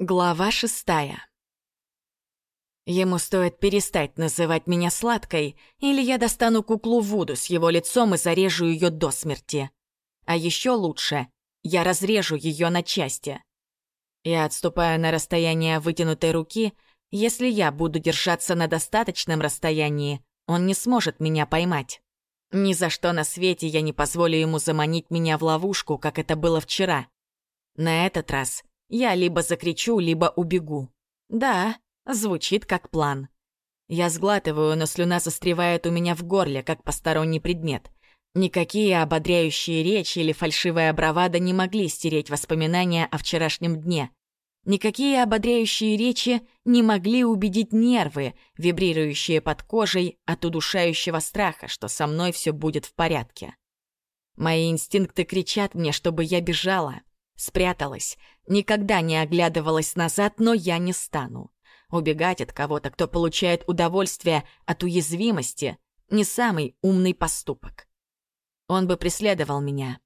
Глава шестая. Ему стоит перестать называть меня сладкой, или я достану куклу Вуду с его лицом и зарежу ее до смерти. А еще лучше, я разрежу ее на части. Я отступаю на расстояние вытянутой руки. Если я буду держаться на достаточном расстоянии, он не сможет меня поймать. Ни за что на свете я не позволю ему заманить меня в ловушку, как это было вчера. На этот раз я либо закричу, либо убегу. Да, звучит как план. Я сглатываю, но слюна застревает у меня в горле, как посторонний предмет. Никакие ободряющие речи или фальшивая бравада не могли стереть воспоминания о вчерашнем дне. Никакие ободряющие речи не могли убедить нервы, вибрирующие под кожей от удушающего страха, что со мной все будет в порядке. Мои инстинкты кричат мне, чтобы я бежала, спряталась, никогда не оглядывалась назад, но я не стану. Убегать от кого-то, кто получает удовольствие от уязвимости, не самый умный поступок. Он бы преследовал меня.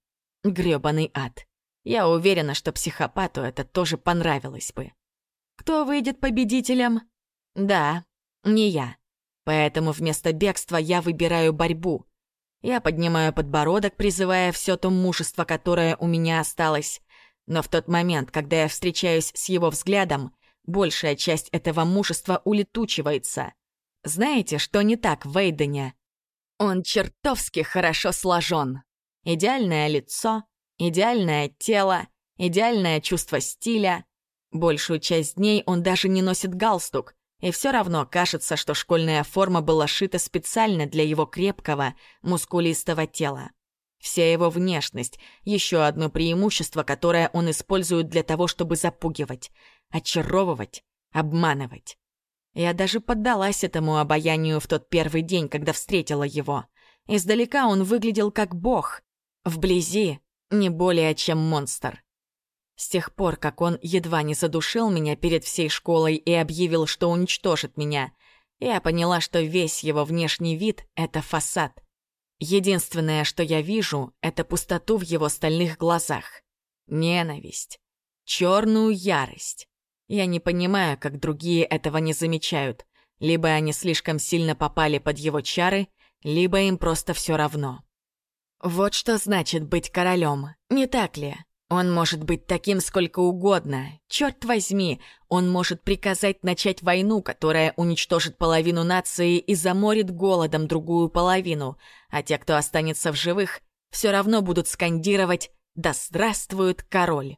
грёбаный ад. Я уверена, что психопату это тоже понравилось бы. Кто выйдет победителем? Да, не я. Поэтому вместо бегства я выбираю борьбу. Я поднимаю подбородок, призывая все то мужество, которое у меня осталось. Но в тот момент, когда я встречаюсь с его взглядом, большая часть этого мужества улетучивается. Знаете, что не так в Вейдене? Он чертовски хорошо сложен. Идеальное лицо, идеальное тело, идеальное чувство стиля. Большую часть дней он даже не носит галстук, и все равно кажется, что школьная форма была шита специально для его крепкого, мускулистого тела. Вся его внешность — еще одно преимущество, которое он использует для того, чтобы запугивать, очаровывать, обманывать. Я даже поддалась этому обаянию в тот первый день, когда встретила его. Издалека он выглядел как бог, вблизи не более чем монстр. С тех пор, как он едва не задушил меня перед всей школой и объявил, что уничтожит меня, я поняла, что весь его внешний вид — это фасад — Единственное, что я вижу, это пустоту в его стальных глазах. Ненависть. Черную ярость. Я не понимаю, как другие этого не замечают. Либо они слишком сильно попали под его чары, либо им просто все равно. Вот что значит быть королем, не так ли? Он может быть таким сколько угодно. Черт возьми, он может приказать начать войну, которая уничтожит половину нации и заморит голодом другую половину, а те, кто останется в живых, все равно будут скандировать «Да здравствует король!».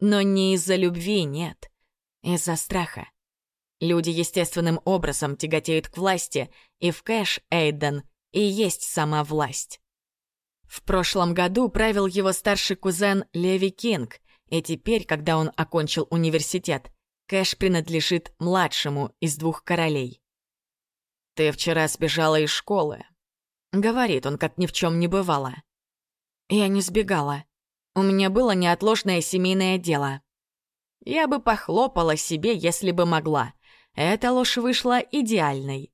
Но не из-за любви, нет. Из-за страха. Люди естественным образом тяготеют к власти, и в Кэш Эйден и есть сама власть. В прошлом году правил его старший кузен Леви Кинг, и теперь, когда он окончил университет, Кэш принадлежит младшему из двух королей. «Ты вчера сбежала из школы», — говорит он, как ни в чем не бывало. «Я не сбегала. У меня было неотложное семейное дело. Я бы похлопала себе, если бы могла. Эта ложь вышла идеальной».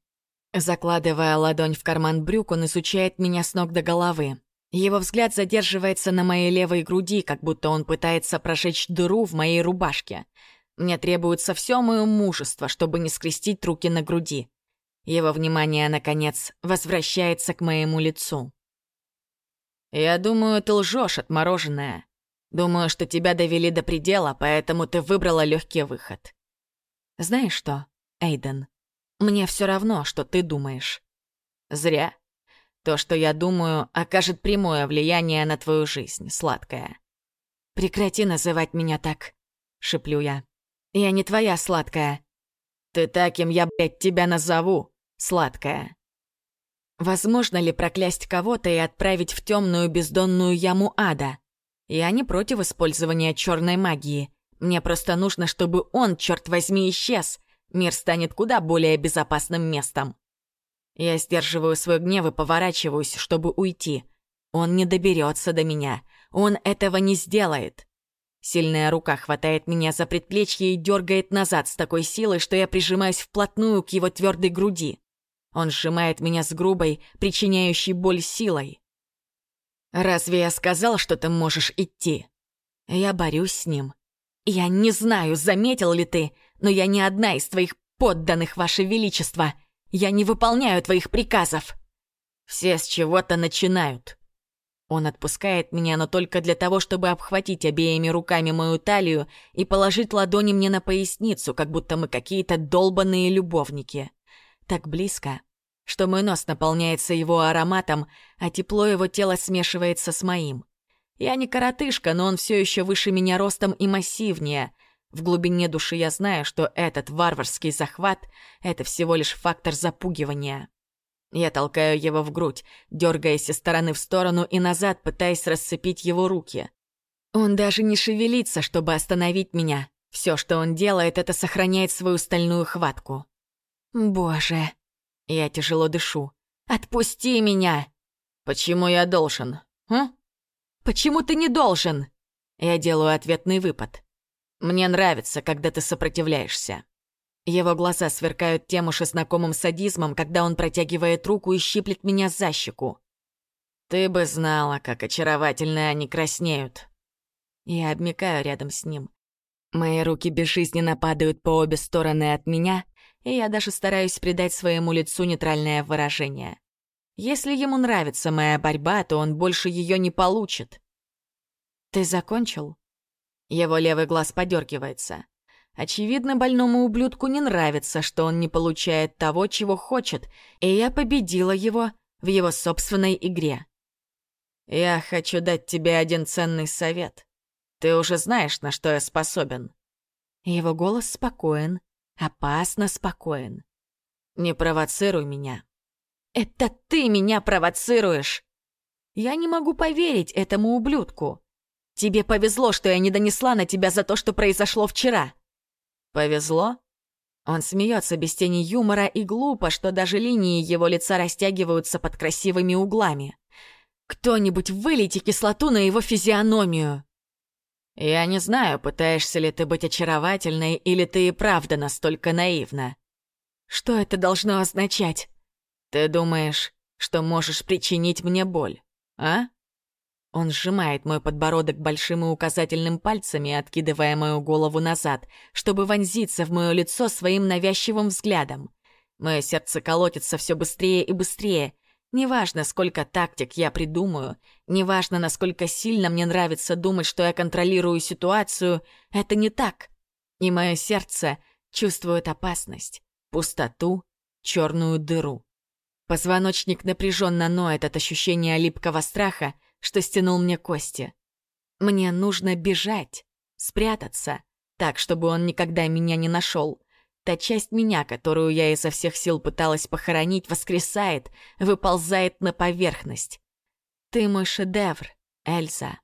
Закладывая ладонь в карман брюк, он изучает меня с ног до головы. Его взгляд задерживается на моей левой груди, как будто он пытается прожечь дыру в моей рубашке. Мне требуется все мое мужество, чтобы не скрестить руки на груди. Его внимание, наконец, возвращается к моему лицу. «Я думаю, ты лжешь, отмороженная. Думаю, что тебя довели до предела, поэтому ты выбрала легкий выход. Знаешь что, Эйден, мне все равно, что ты думаешь. Зря. То, что я думаю, окажет прямое влияние на твою жизнь, сладкая. «Прекрати называть меня так», — шеплю я. «Я не твоя сладкая». «Ты таким я, блядь, тебя назову, сладкая». Возможно ли проклясть кого-то и отправить в темную бездонную яму ада? Я не против использования черной магии. Мне просто нужно, чтобы он, черт возьми, исчез. Мир станет куда более безопасным местом. Я сдерживаю свой гнев и поворачиваюсь, чтобы уйти. Он не доберется до меня. Он этого не сделает. Сильная рука хватает меня за предплечье и дергает назад с такой силой, что я прижимаюсь вплотную к его твердой груди. Он сжимает меня с грубой, причиняющей боль силой. «Разве я сказал, что ты можешь идти?» Я борюсь с ним. «Я не знаю, заметил ли ты, но я не одна из твоих подданных, Ваше Величество. Я не выполняю твоих приказов». «Все с чего-то начинают». Он отпускает меня, но только для того, чтобы обхватить обеими руками мою талию и положить ладони мне на поясницу, как будто мы какие-то долбанные любовники. Так близко, что мой нос наполняется его ароматом, а тепло его тела смешивается с моим. Я не коротышка, но он все еще выше меня ростом и массивнее. В глубине души я знаю, что этот варварский захват — это всего лишь фактор запугивания. Я толкаю его в грудь, дергаясь из стороны в сторону и назад, пытаясь расцепить его руки. Он даже не шевелится, чтобы остановить меня. Все, что он делает, это сохраняет свою стальную хватку. Боже. Я тяжело дышу. Отпусти меня! Почему я должен? М? Почему ты не должен? Я делаю ответный выпад. Мне нравится, когда ты сопротивляешься. Его глаза сверкают тем уж и знакомым садизмом, когда он протягивает руку и щиплет меня за щеку. «Ты бы знала, как очаровательно они краснеют». Я обмикаю рядом с ним. Мои руки безжизненно падают по обе стороны от меня, и я даже стараюсь придать своему лицу нейтральное выражение. Если ему нравится моя борьба, то он больше ее не получит. «Ты закончил?» Его левый глаз подергивается. Очевидно, больному ублюдку не нравится, что он не получает того, чего хочет, и я победила его в его собственной игре. «Я хочу дать тебе один ценный совет. Ты уже знаешь, на что я способен». Его голос спокоен, опасно спокоен. «Не провоцируй меня». «Это ты меня провоцируешь!» «Я не могу поверить этому ублюдку. Тебе повезло, что я не донесла на тебя за то, что произошло вчера». Повезло? Он смеется без тени юмора и глупо, что даже линии его лица растягиваются под красивыми углами. Кто-нибудь вылейте кислоту на его физиономию. Я не знаю, пытаешься ли ты быть очаровательной, или ты и правда настолько наивна. Что это должно означать? Ты думаешь, что можешь причинить мне боль, а? Он сжимает мой подбородок большим и указательным пальцами, откидывая мою голову назад, чтобы вонзиться в мое лицо своим навязчивым взглядом. Мое сердце колотится все быстрее и быстрее. Неважно, сколько тактик я придумаю, неважно, насколько сильно мне нравится думать, что я контролирую ситуацию, это не так. И мое сердце чувствует опасность, пустоту, черную дыру. Позвоночник напряженно ноет от ощущения липкого страха, что стянул мне кости. Мне нужно бежать, спрятаться, так, чтобы он никогда меня не нашел. Та часть меня, которую я изо всех сил пыталась похоронить, воскресает, выползает на поверхность. Ты мой шедевр, Эльза.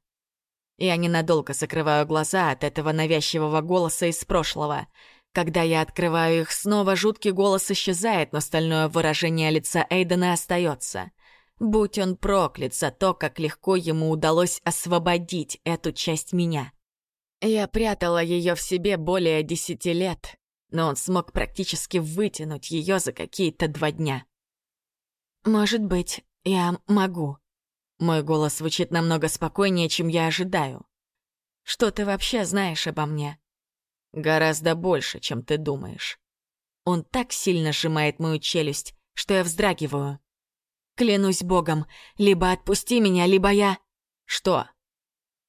Я ненадолго закрываю глаза от этого навязчивого голоса из прошлого. Когда я открываю их снова, жуткий голос исчезает, но стальное выражение лица Эйдена остается. Будь он проклят за то, как легко ему удалось освободить эту часть меня. Я прятала ее в себе более десяти лет, но он смог практически вытянуть ее за какие-то два дня. «Может быть, я могу». Мой голос звучит намного спокойнее, чем я ожидаю. «Что ты вообще знаешь обо мне?» «Гораздо больше, чем ты думаешь». Он так сильно сжимает мою челюсть, что я вздрагиваю. Клянусь богом, либо отпусти меня, либо я... Что?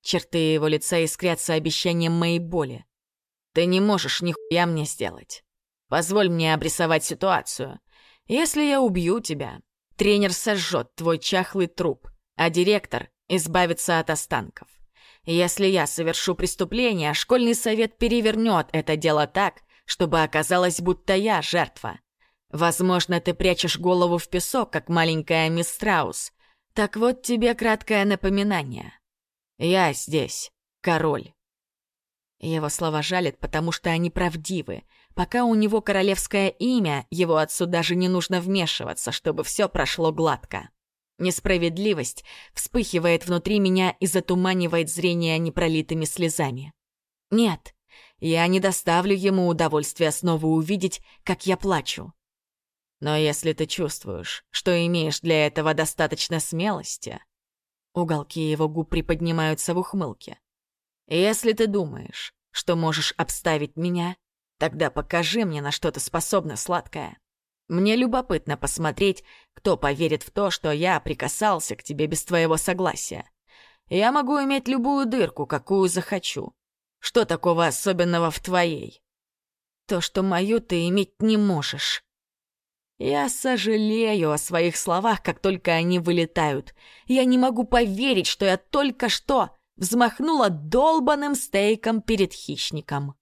Черты его лица искрятся обещанием моей боли. Ты не можешь нихуя мне сделать. Позволь мне обрисовать ситуацию. Если я убью тебя, тренер сожжет твой чахлый труп, а директор избавится от останков. Если я совершу преступление, школьный совет перевернет это дело так, чтобы оказалось, будто я жертва. Возможно, ты прячешь голову в песок, как маленькая мисс Страус. Так вот тебе краткое напоминание. Я здесь, король. Его слова жалят, потому что они правдивы. Пока у него королевское имя, его отцу даже не нужно вмешиваться, чтобы все прошло гладко. Несправедливость вспыхивает внутри меня и затуманивает зрение непролитыми слезами. Нет, я не доставлю ему удовольствия снова увидеть, как я плачу. Но если ты чувствуешь, что имеешь для этого достаточно смелости... Уголки его губ приподнимаются в ухмылке. Если ты думаешь, что можешь обставить меня? Тогда покажи мне, на что ты способна, сладкая. Мне любопытно посмотреть, кто поверит в то, что я прикасался к тебе без твоего согласия. Я могу иметь любую дырку, какую захочу. Что такого особенного в твоей? То, что мою ты иметь не можешь. Я сожалею о своих словах, как только они вылетают. Я не могу поверить, что я только что взмахнула долбаным стейком перед хищником.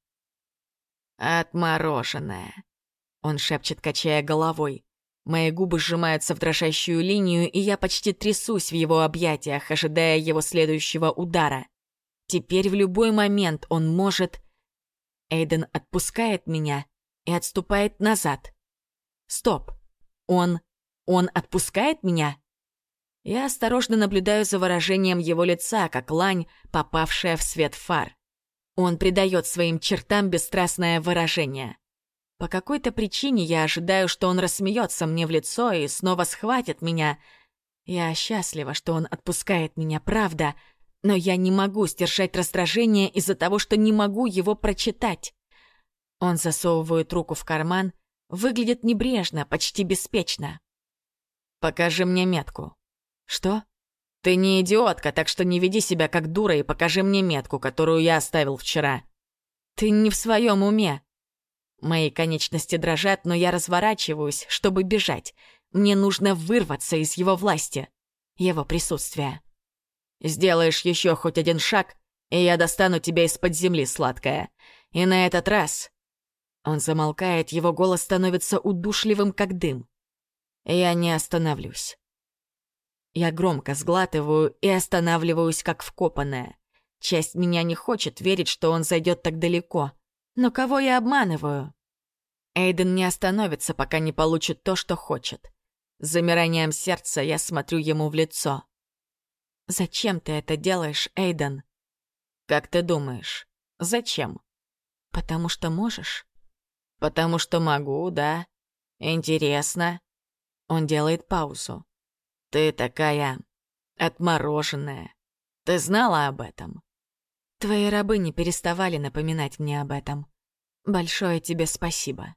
«Отмороженная», — он шепчет, качая головой. Мои губы сжимаются в дрожащую линию, и я почти трясусь в его объятиях, ожидая его следующего удара. Теперь в любой момент он может... Эйден отпускает меня и отступает назад. Стоп. Он... он отпускает меня? Я осторожно наблюдаю за выражением его лица, как лань, попавшая в свет фар. Он придает своим чертам бесстрастное выражение. По какой-то причине я ожидаю, что он рассмеется мне в лицо и снова схватит меня. Я счастлива, что он отпускает меня, правда, но я не могу сдержать раздражение из-за того, что не могу его прочитать. Он засовывает руку в карман, выглядит небрежно, почти беспечно. «Покажи мне метку». «Что?» «Ты не идиотка, так что не веди себя как дура и покажи мне метку, которую я оставил вчера». «Ты не в своем уме». Мои конечности дрожат, но я разворачиваюсь, чтобы бежать. Мне нужно вырваться из его власти, его присутствия. «Сделаешь еще хоть один шаг, и я достану тебя из-под земли, сладкая. И на этот раз...» Он замолкает, его голос становится удушливым, как дым. «Я не остановлюсь». Я громко сглатываю и останавливаюсь, как вкопанная. Часть меня не хочет верить, что он зайдет так далеко. Но кого я обманываю? Эйден не остановится, пока не получит то, что хочет. С замиранием сердца я смотрю ему в лицо. «Зачем ты это делаешь, Эйден?» «Как ты думаешь, зачем?» «Потому что можешь?» «Потому что могу, да. Интересно». Он делает паузу. Ты такая отмороженная. Ты знала об этом? Твои рабы не переставали напоминать мне об этом. Большое тебе спасибо.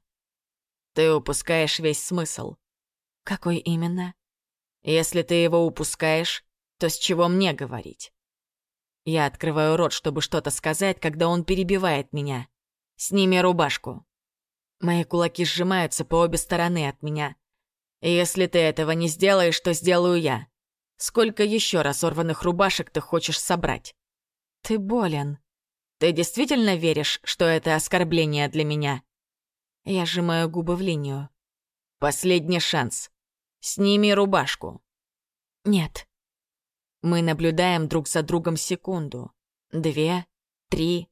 Ты упускаешь весь смысл. Какой именно? Если ты его упускаешь, то с чего мне говорить? Я открываю рот, чтобы что-то сказать, когда он перебивает меня. Сними рубашку. Мои кулаки сжимаются по обе стороны от меня. Если ты этого не сделаешь, то сделаю я. Сколько еще разорванных рубашек ты хочешь собрать? Ты болен. Ты действительно веришь, что это оскорбление для меня? Я сжимаю губы в линию. Последний шанс. Сними рубашку. Нет. Мы наблюдаем друг за другом секунду. Две, три.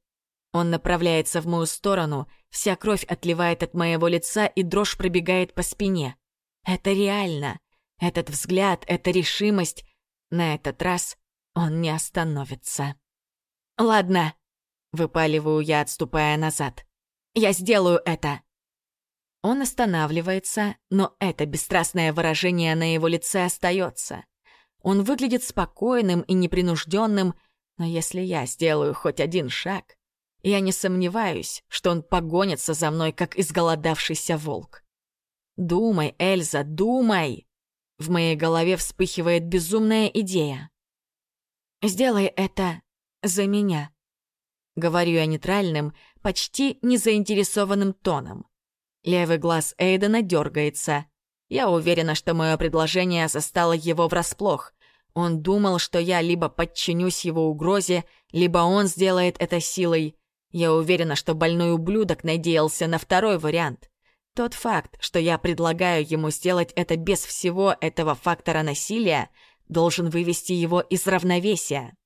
Он направляется в мою сторону, вся кровь отливает от моего лица и дрожь пробегает по спине. Это реально. Этот взгляд, эта решимость. На этот раз он не остановится. «Ладно», — выпаливаю я, отступая назад. «Я сделаю это». Он останавливается, но это бесстрастное выражение на его лице остается. Он выглядит спокойным и непринужденным, но если я сделаю хоть один шаг, я не сомневаюсь, что он погонится за мной, как изголодавшийся волк. «Думай, Эльза, думай!» В моей голове вспыхивает безумная идея. «Сделай это за меня», — говорю я нейтральным, почти незаинтересованным тоном. Левый глаз Эйдена дергается. Я уверена, что мое предложение застало его врасплох. Он думал, что я либо подчинюсь его угрозе, либо он сделает это силой. Я уверена, что больной ублюдок надеялся на второй вариант. Тот факт, что я предлагаю ему сделать это без всего этого фактора насилия, должен вывести его из равновесия.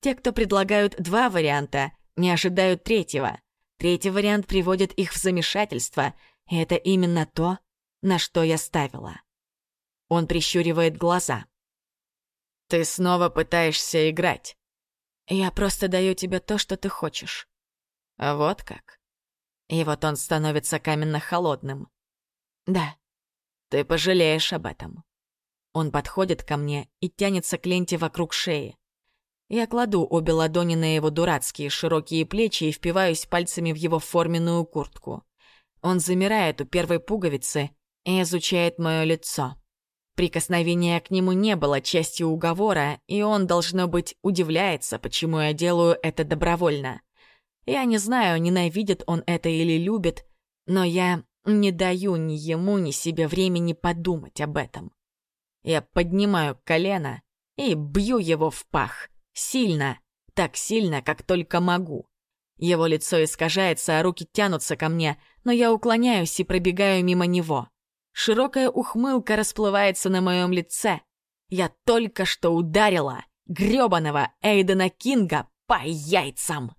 Те, кто предлагают два варианта, не ожидают третьего. Третий вариант приводит их в замешательство, и это именно то, на что я ставила. Он прищуривает глаза. «Ты снова пытаешься играть. Я просто даю тебе то, что ты хочешь». «Вот как?» И вот он становится каменно-холодным. «Да, ты пожалеешь об этом». Он подходит ко мне и тянется к ленте вокруг шеи. Я кладу обе ладони на его дурацкие широкие плечи и впиваюсь пальцами в его форменную куртку. Он замирает у первой пуговицы и изучает мое лицо. Прикосновения к нему не было частью уговора, и он, должно быть, удивляется, почему я делаю это добровольно. Я не знаю, ненавидит он это или любит, но я не даю ни ему, ни себе времени подумать об этом. Я поднимаю колено и бью его в пах. Сильно, так сильно, как только могу. Его лицо искажается, а руки тянутся ко мне, но я уклоняюсь и пробегаю мимо него. Широкая ухмылка расплывается на моем лице. Я только что ударила грёбаного Эйдена Кинга по яйцам.